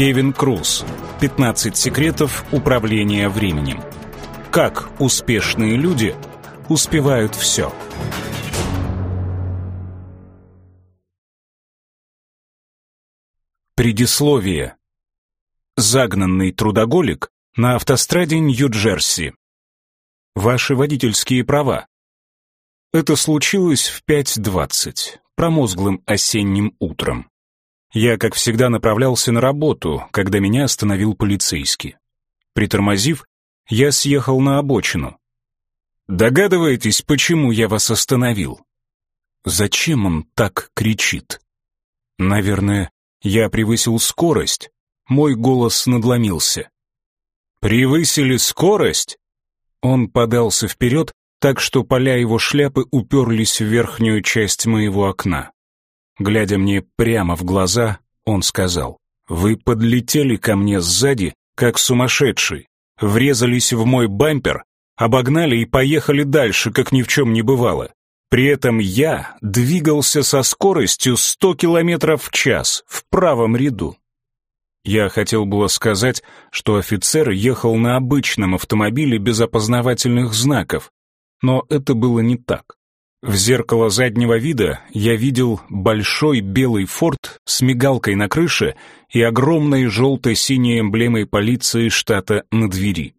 Кевин Круз. 15 секретов управления временем. Как успешные люди успевают все. Предисловие. Загнанный трудоголик на автостраде Нью-Джерси. Ваши водительские права. Это случилось в 5.20, промозглым осенним утром. Я, как всегда, направлялся на работу, когда меня остановил полицейский. Притормозив, я съехал на обочину. Догадываетесь, почему я вас остановил? Зачем он так кричит? Наверное, я превысил скорость. Мой голос надломился. «Превысили скорость?» Он подался вперед, так что поля его шляпы уперлись в верхнюю часть моего окна. Глядя мне прямо в глаза, он сказал, «Вы подлетели ко мне сзади, как сумасшедший, врезались в мой бампер, обогнали и поехали дальше, как ни в чем не бывало. При этом я двигался со скоростью 100 километров в час в правом ряду. Я хотел было сказать, что офицер ехал на обычном автомобиле без опознавательных знаков, но это было не так. В зеркало заднего вида я видел большой белый форт с мигалкой на крыше и огромной желто-синей эмблемой полиции штата на двери.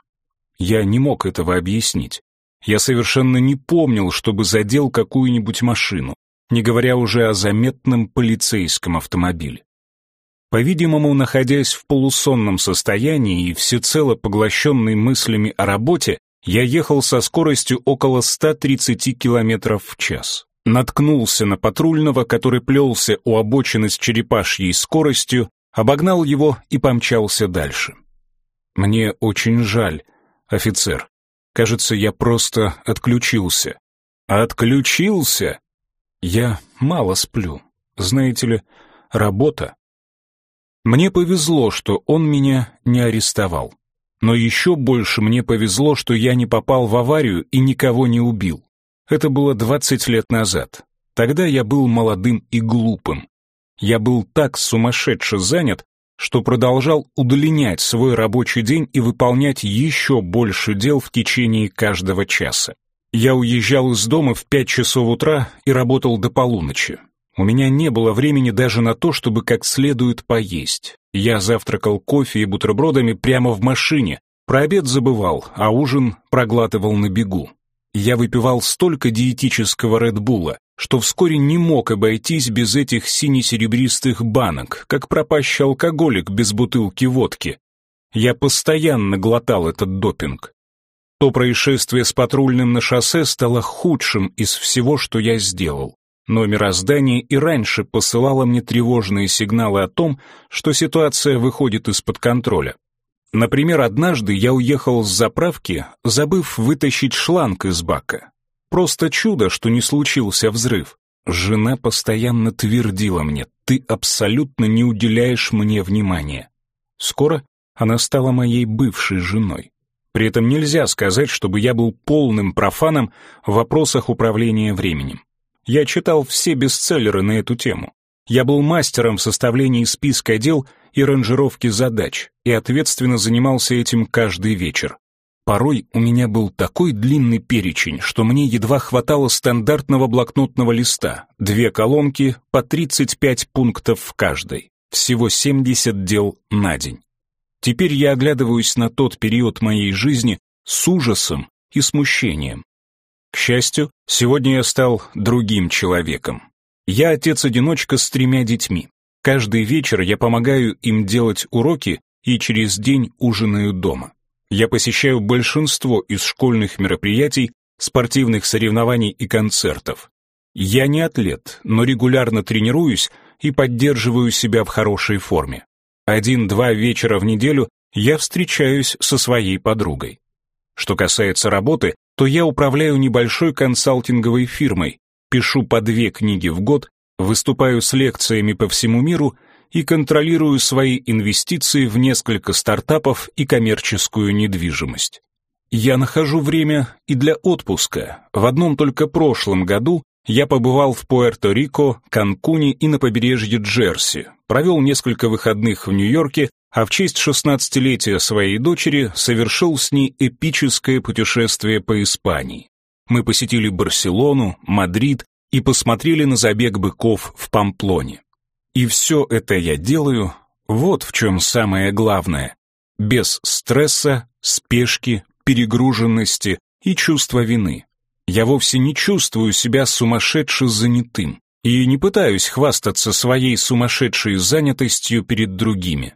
Я не мог этого объяснить. Я совершенно не помнил, чтобы задел какую-нибудь машину, не говоря уже о заметном полицейском автомобиле. По-видимому, находясь в полусонном состоянии и всецело поглощенный мыслями о работе, я ехал со скоростью около 130 км в час. Наткнулся на патрульного, который плелся у обочины с черепашьей скоростью, обогнал его и помчался дальше. Мне очень жаль, офицер. Кажется, я просто отключился. Отключился? Я мало сплю. Знаете ли, работа. Мне повезло, что он меня не арестовал. Но еще больше мне повезло, что я не попал в аварию и никого не убил. Это было 20 лет назад. Тогда я был молодым и глупым. Я был так сумасшедше занят, что продолжал удлинять свой рабочий день и выполнять еще больше дел в течение каждого часа. Я уезжал из дома в 5 часов утра и работал до полуночи. У меня не было времени даже на то, чтобы как следует поесть. Я завтракал кофе и бутербродами прямо в машине, про обед забывал, а ужин проглатывал на бегу. Я выпивал столько диетического Редбула, что вскоре не мог обойтись без этих сине-серебристых банок, как пропащий алкоголик без бутылки водки. Я постоянно глотал этот допинг. То происшествие с патрульным на шоссе стало худшим из всего, что я сделал но мироздание и раньше посылало мне тревожные сигналы о том, что ситуация выходит из-под контроля. Например, однажды я уехал с заправки, забыв вытащить шланг из бака. Просто чудо, что не случился взрыв. Жена постоянно твердила мне, ты абсолютно не уделяешь мне внимания. Скоро она стала моей бывшей женой. При этом нельзя сказать, чтобы я был полным профаном в вопросах управления временем. Я читал все бестселлеры на эту тему. Я был мастером в составлении списка дел и ранжировки задач, и ответственно занимался этим каждый вечер. Порой у меня был такой длинный перечень, что мне едва хватало стандартного блокнотного листа, две колонки по 35 пунктов в каждой, всего 70 дел на день. Теперь я оглядываюсь на тот период моей жизни с ужасом и смущением. К счастью, сегодня я стал другим человеком. Я отец-одиночка с тремя детьми. Каждый вечер я помогаю им делать уроки и через день ужинаю дома. Я посещаю большинство из школьных мероприятий, спортивных соревнований и концертов. Я не атлет, но регулярно тренируюсь и поддерживаю себя в хорошей форме. Один-два вечера в неделю я встречаюсь со своей подругой. Что касается работы, то я управляю небольшой консалтинговой фирмой, пишу по две книги в год, выступаю с лекциями по всему миру и контролирую свои инвестиции в несколько стартапов и коммерческую недвижимость. Я нахожу время и для отпуска. В одном только прошлом году я побывал в Пуэрто-Рико, Канкуне и на побережье Джерси, провел несколько выходных в Нью-Йорке, а в честь шестнадцатилетия своей дочери совершил с ней эпическое путешествие по Испании. Мы посетили Барселону, Мадрид и посмотрели на забег быков в Памплоне. И все это я делаю, вот в чем самое главное, без стресса, спешки, перегруженности и чувства вины. Я вовсе не чувствую себя сумасшедше занятым и не пытаюсь хвастаться своей сумасшедшей занятостью перед другими.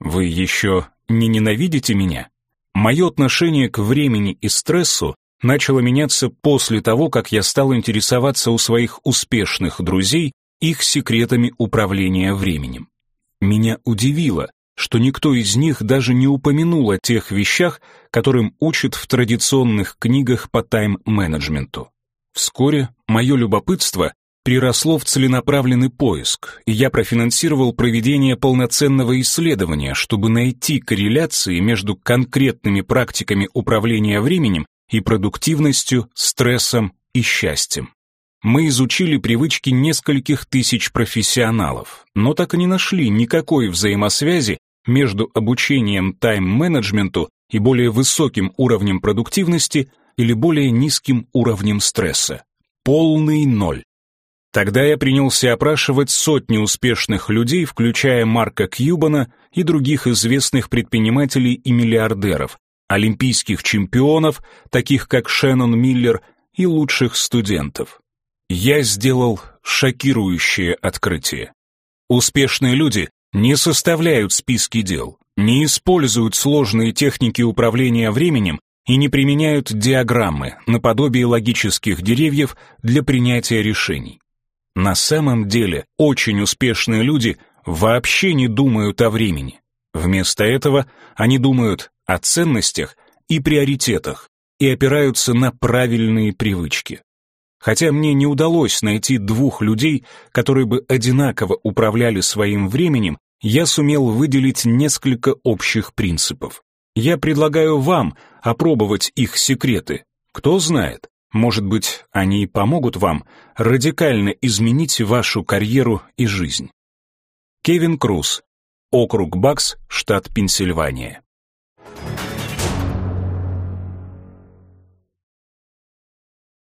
Вы еще не ненавидите меня? Мое отношение к времени и стрессу начало меняться после того, как я стал интересоваться у своих успешных друзей их секретами управления временем. Меня удивило, что никто из них даже не упомянул о тех вещах, которым учат в традиционных книгах по тайм-менеджменту. Вскоре мое любопытство переросло в целенаправленный поиск, и я профинансировал проведение полноценного исследования, чтобы найти корреляции между конкретными практиками управления временем и продуктивностью, стрессом и счастьем. Мы изучили привычки нескольких тысяч профессионалов, но так и не нашли никакой взаимосвязи между обучением тайм-менеджменту и более высоким уровнем продуктивности или более низким уровнем стресса. Полный ноль. Тогда я принялся опрашивать сотни успешных людей, включая Марка Кьюбана и других известных предпринимателей и миллиардеров, олимпийских чемпионов, таких как Шеннон Миллер, и лучших студентов. Я сделал шокирующее открытие. Успешные люди не составляют списки дел, не используют сложные техники управления временем и не применяют диаграммы наподобие логических деревьев для принятия решений. На самом деле очень успешные люди вообще не думают о времени. Вместо этого они думают о ценностях и приоритетах и опираются на правильные привычки. Хотя мне не удалось найти двух людей, которые бы одинаково управляли своим временем, я сумел выделить несколько общих принципов. Я предлагаю вам опробовать их секреты. Кто знает, может быть, они помогут вам радикально изменить вашу карьеру и жизнь. Кевин Круз, округ Бакс, штат Пенсильвания.